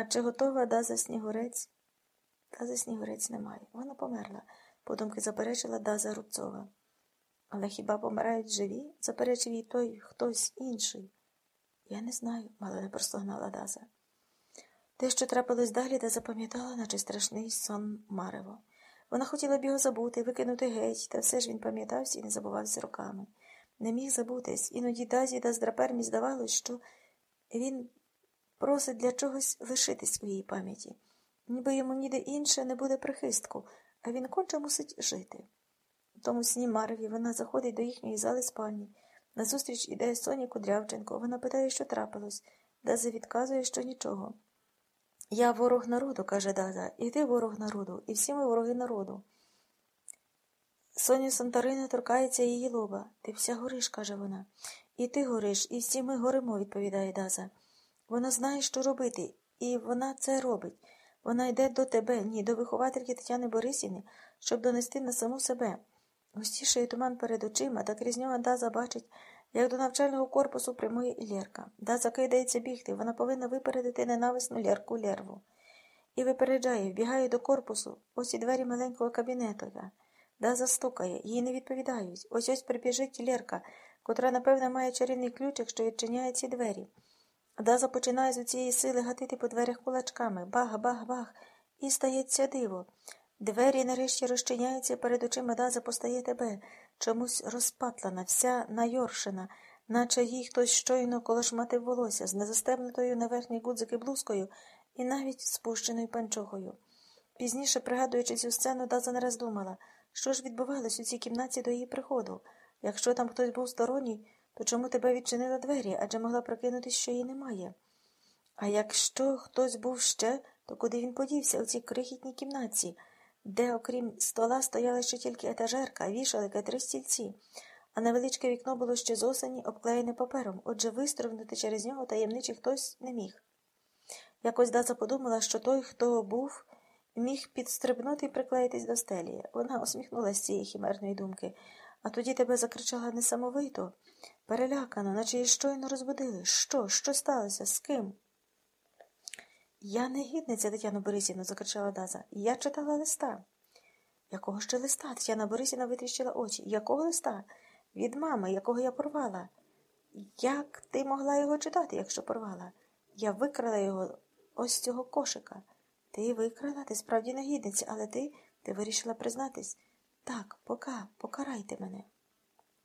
А чи готова Даза Снігурець? Даза Снігурець немає. Вона померла, подумки заперечила Даза Рубцова. Але хіба помирають живі? заперечив їй той хтось інший. Я не знаю, мало простогнала Даза. Те, що трапилось далі, та запам'ятала, наче страшний сон Марево. Вона хотіла б його забути, викинути геть, та все ж він пам'ятався і не забувався роками. Не міг забутись, іноді Дазі та здрапермі здавалось, що він просить для чогось лишитись у її пам'яті, ніби йому ніде інше не буде прихистку, а він конче мусить жити. У тому сні Мареві вона заходить до їхньої зали спальні. Назустріч іде Соня Кудрявченко. Вона питає, що трапилось. Даза відказує, що нічого. Я ворог народу, каже Даза, і ти ворог народу, і всі ми вороги народу. Соня Сантарина торкається її лоба. Ти вся гориш, каже вона. І ти гориш, і всі ми горимо, відповідає Даза. Вона знає, що робити, і вона це робить. Вона йде до тебе, ні, до виховательки Тетяни Борисівни, щоб донести на саму себе. Густіший туман перед очима, та крізь нього Даза бачить, як до навчального корпусу прямує і Лєрка. Даза кидається бігти, вона повинна випередити ненависну Лєрку Лєрву. І випереджає, вбігає до корпусу, ось і двері маленького кабінету. Даза стукає, їй не відповідають. Ось ось прибіжить Лєрка, котра, напевно, має чарівний ключик, що відчиняє ці двері. Даза починає з цієї сили гатити по дверях кулачками. Бах, бах, бах. І стається диво. Двері нарешті розчиняються, перед очима Даза постає тебе, чомусь розпатлана, вся найоршена, наче їй хтось щойно колошматив волосся з незастебнутою на верхній гудзики блузкою і навіть спущеною панчохою. Пізніше, пригадуючи цю сцену, Даза не раз думала, що ж відбувалось у цій кімнаті до її приходу. Якщо там хтось був сторонній, то чому тебе відчинила двері, адже могла прокинутись, що її немає? А якщо хтось був ще, то куди він подівся у цій крихітній кімнатці, де, окрім стола, стояла ще тільки етажерка, вішалика, три стільці, а невеличке вікно було ще з осені обклеєне папером, отже, вистрибнути через нього таємничий хтось не міг. Якось Даза подумала, що той, хто був, міг підстрибнути і приклеїтись до стелі. Вона усміхнулася з цієї хімерної думки, а тоді тебе закричала несамовито, перелякано, наче її щойно розбудили. Що? Що сталося? З ким? Я не гідниця, Тетяно Борисівна, закричала Даза. Я читала листа. Якого ще листа? Тетяна Борисівна витріщила очі. Якого листа? Від мами, якого я порвала. Як ти могла його читати, якщо порвала? Я викрала його ось цього кошика. Ти викрала, ти справді негідниця, але ти ти вирішила признатись. Так, пока, покарайте мене.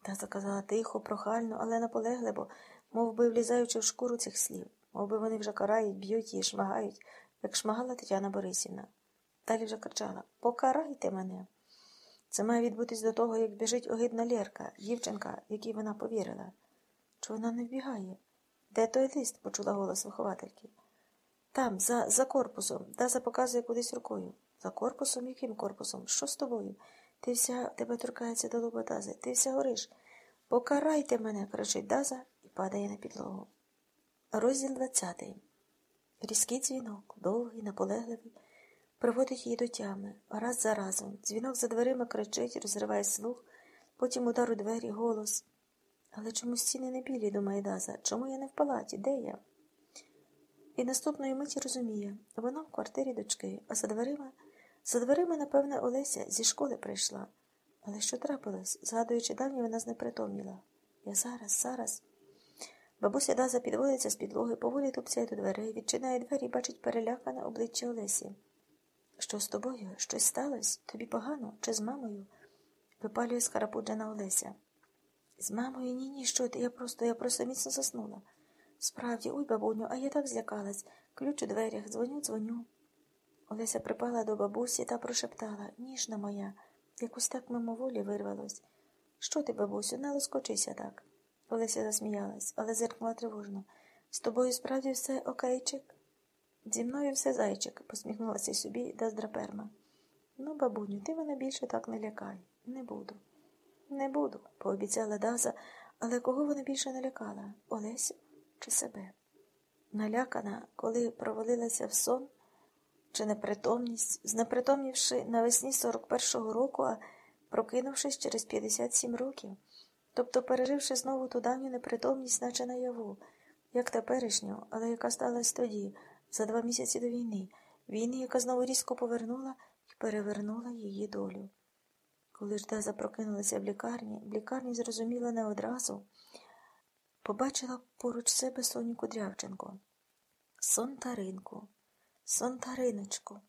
Та заказала тихо, прохально, але наполегливо, мов би влізаючи в шкуру цих слів, мов би вони вже карають, б'ють її, шмагають, як шмагала Тетяна Борисівна. Далі вже кричала Покарайте мене. Це має відбутись до того, як біжить огидна Лєрка, дівчинка, якій вона повірила. Чи вона не вбігає? Де той лист? почула голос виховательки. Там, за за корпусом, Даза показує кудись рукою. За корпусом? Яким корпусом? Що з тобою? Ти вся тебе торкається до лоба Дази. Ти вся гориш. Покарайте мене, кричить Даза і падає на підлогу. Розділ двадцятий. Різкий дзвінок, довгий, наполегливий, приводить її до тями, раз за разом. Дзвінок за дверима кричить, розриває слух, потім удар у двері, голос. Але чому стіни не білі, думає Даза? Чому я не в палаті? Де я? І наступної миті розуміє, вона в квартирі дочки, а за дверима, за дверима, напевне, Олеся зі школи прийшла. Але що трапилось? Згадуючи давні, вона знепритомніла. Я зараз, зараз. Бабуся Даза підводиться з підлоги, поволі тупцяє до дверей, відчиняє двері і бачить перелякане обличчя Олесі. Що з тобою? Щось сталося? Тобі погано? Чи з мамою? випалює скарапуджена Олеся. З мамою ні, ні, що ти? Я просто, я просто міцно заснула. Справді, ой, бабуню, а я так злякалась. Ключ у дверях, дзвоню, дзвоню. Олеся припала до бабусі та прошептала ніжна моя, якось так мимоволі вирвалось. Що ти, бабусю, не лоскочися так. Олеся засміялась, але зиркнула тривожно. З тобою справді все окейчик? Зі мною все зайчик, посміхнулася собі Даздраперма. Ну, бабуню, ти мене більше так не лякай. Не буду. Не буду, пообіцяла Даза, але кого вона більше не лякала? Олесю чи себе? Налякана, коли провалилася в сон чи непритомність, знепритомнівши навесні 41-го року, а прокинувшись через 57 років, тобто переживши знову ту давню непритомність, наче наяву, як теперішню, але яка сталася тоді, за два місяці до війни, війни, яка знову різко повернула і перевернула її долю. Коли ж Даза прокинулася в лікарні, в лікарні зрозуміла не одразу, побачила поруч себе Соню Кудрявченко. Сон Таринку, сон Тариночку.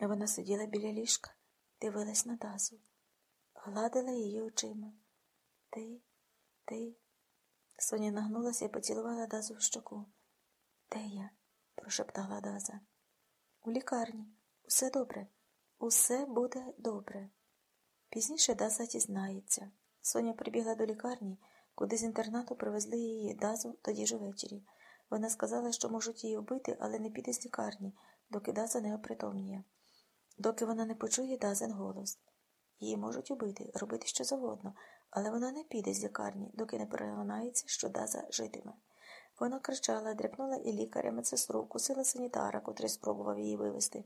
Вона сиділа біля ліжка, дивилась на Дазу, гладила її очима. Ти, ти. Соня нагнулася і поцілувала Дазу в щоку. Де я? прошептала Даза. У лікарні. Усе добре. Усе буде добре. Пізніше Даза дізнається. Соня прибігла до лікарні, куди з інтернату привезли її Дазу тоді ж увечері. Вона сказала, що можуть її вбити, але не піде з лікарні, доки Даза не опритомніє. Доки вона не почує Дазин голос. Її можуть убити, робити що завгодно, але вона не піде з лікарні, доки не переконається, що Даза житиме. Вона кричала, дряпнула і лікаря, медсестру, кусила санітара, котрий спробував її вивезти.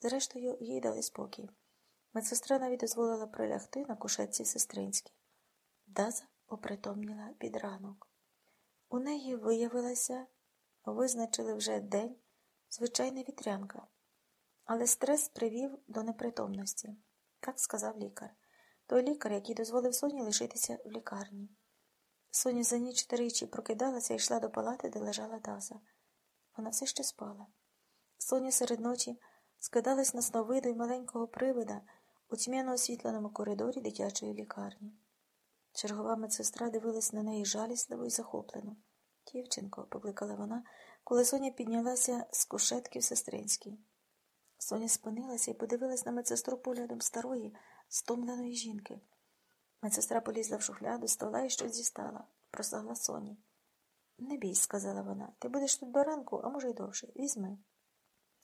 Зрештою, їй дали спокій. Медсестра навіть дозволила прилягти на кушетці сестринській. Даза опритомніла під ранок. У неї виявилася, визначили вже день, звичайна вітрянка, але стрес привів до непритомності, так сказав лікар. Той лікар, який дозволив Соні лишитися в лікарні. Соня за ніч тричі прокидалася і йшла до палати, де лежала Даза. Вона все ще спала. Соня серед ночі скидалась на сновиду й маленького привида у тьмяно освітленому коридорі дитячої лікарні. Чергова медсестра дивилась на неї жалісливо і захоплено. Дівчинко, покликала вона, коли Соня піднялася з кушетки в сестринській. Соня спинилася і подивилась на медсестру поглядом старої, стомленої жінки. Медсестра полізла в шухляду, стола і щось дістала, просагла Соні. Не бійсь, сказала вона, ти будеш тут до ранку, а може й довше. Візьми.